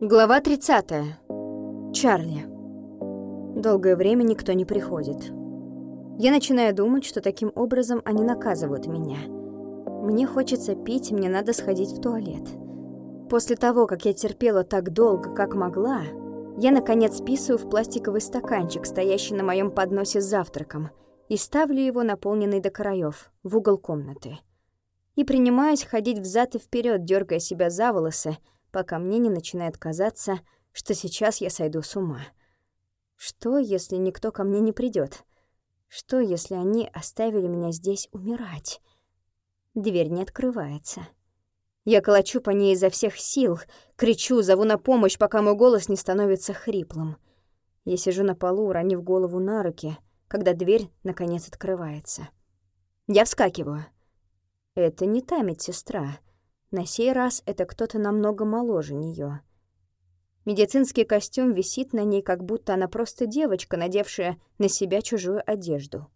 Глава 30. Чарли. Долгое время никто не приходит. Я начинаю думать, что таким образом они наказывают меня. Мне хочется пить, мне надо сходить в туалет. После того, как я терпела так долго, как могла, я, наконец, писаю в пластиковый стаканчик, стоящий на моем подносе с завтраком, и ставлю его, наполненный до краев, в угол комнаты. И принимаюсь ходить взад и вперед, дергая себя за волосы, пока мне не начинает казаться, что сейчас я сойду с ума. Что, если никто ко мне не придет? Что, если они оставили меня здесь умирать? Дверь не открывается. Я колочу по ней изо всех сил, кричу, зову на помощь, пока мой голос не становится хриплым. Я сижу на полу, уронив голову на руки, когда дверь, наконец, открывается. Я вскакиваю. Это не та медсестра. На сей раз это кто-то намного моложе нее. Медицинский костюм висит на ней, как будто она просто девочка, надевшая на себя чужую одежду.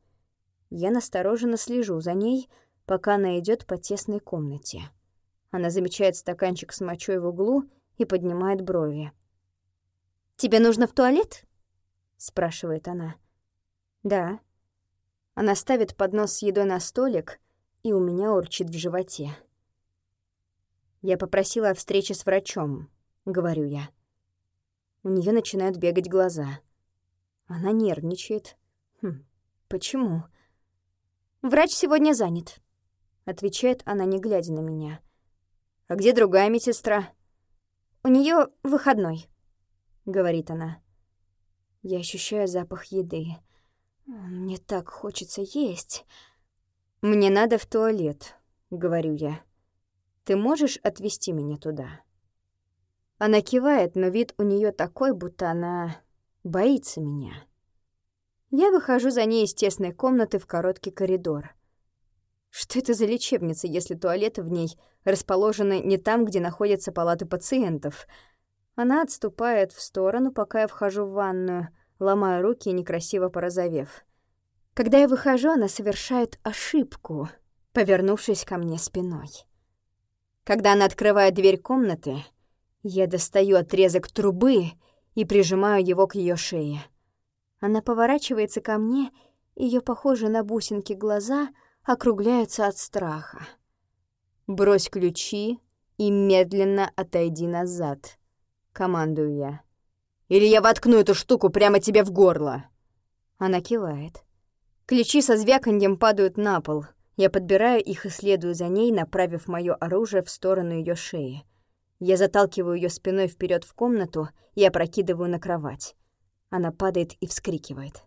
Я настороженно слежу за ней, пока она идет по тесной комнате. Она замечает стаканчик с мочой в углу и поднимает брови. «Тебе нужно в туалет?» — спрашивает она. «Да». Она ставит поднос с едой на столик, и у меня урчит в животе. «Я попросила о встрече с врачом», — говорю я. У нее начинают бегать глаза. Она нервничает. Хм, почему? «Врач сегодня занят», — отвечает она, не глядя на меня. «А где другая медсестра?» «У нее выходной», — говорит она. Я ощущаю запах еды. Мне так хочется есть. «Мне надо в туалет», — говорю я. «Ты можешь отвезти меня туда?» Она кивает, но вид у нее такой, будто она боится меня. Я выхожу за ней из тесной комнаты в короткий коридор — что это за лечебница, если туалеты в ней расположены не там, где находятся палаты пациентов? Она отступает в сторону, пока я вхожу в ванную, ломая руки и некрасиво порозовев. Когда я выхожу, она совершает ошибку, повернувшись ко мне спиной. Когда она открывает дверь комнаты, я достаю отрезок трубы и прижимаю его к ее шее. Она поворачивается ко мне, ее похожие на бусинки глаза — округляются от страха. «Брось ключи и медленно отойди назад», — командую я. «Или я воткну эту штуку прямо тебе в горло!» Она кивает. Ключи со звяканьем падают на пол. Я подбираю их и следую за ней, направив моё оружие в сторону её шеи. Я заталкиваю её спиной вперед в комнату и опрокидываю на кровать. Она падает и вскрикивает.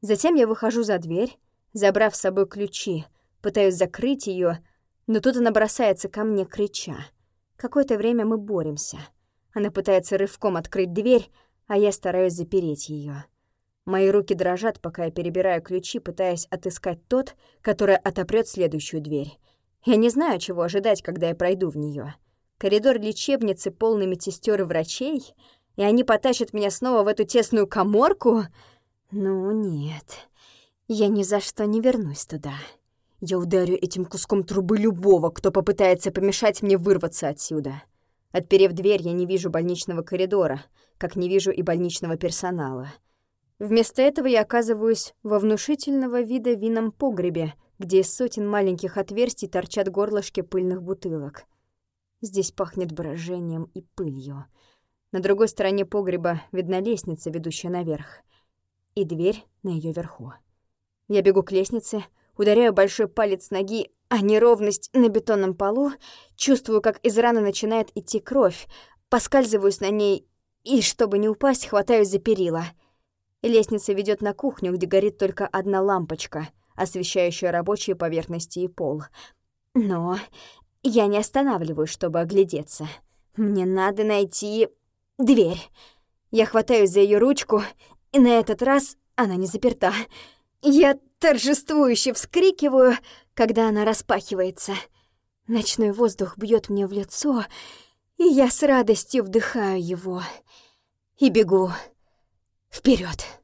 Затем я выхожу за дверь, Забрав с собой ключи, пытаюсь закрыть ее, но тут она бросается ко мне, крича. Какое-то время мы боремся. Она пытается рывком открыть дверь, а я стараюсь запереть ее. Мои руки дрожат, пока я перебираю ключи, пытаясь отыскать тот, который отопрет следующую дверь. Я не знаю, чего ожидать, когда я пройду в нее. Коридор лечебницы полный медсестер и врачей, и они потащат меня снова в эту тесную коморку? Ну, нет. Я ни за что не вернусь туда. Я ударю этим куском трубы любого, кто попытается помешать мне вырваться отсюда. Отперев дверь, я не вижу больничного коридора, как не вижу и больничного персонала. Вместо этого я оказываюсь во внушительного вида винном погребе, где из сотен маленьких отверстий торчат горлышки пыльных бутылок. Здесь пахнет брожением и пылью. На другой стороне погреба видна лестница, ведущая наверх, и дверь на ее верху. Я бегу к лестнице, ударяю большой палец ноги а неровность на бетонном полу, чувствую, как из раны начинает идти кровь, поскальзываюсь на ней и, чтобы не упасть, хватаюсь за перила. Лестница ведет на кухню, где горит только одна лампочка, освещающая рабочие поверхности и пол. Но я не останавливаюсь, чтобы оглядеться. Мне надо найти дверь. Я хватаюсь за ее ручку, и на этот раз она не заперта. Я торжествующе вскрикиваю, когда она распахивается. Ночной воздух бьет мне в лицо, и я с радостью вдыхаю его. И бегу вперед.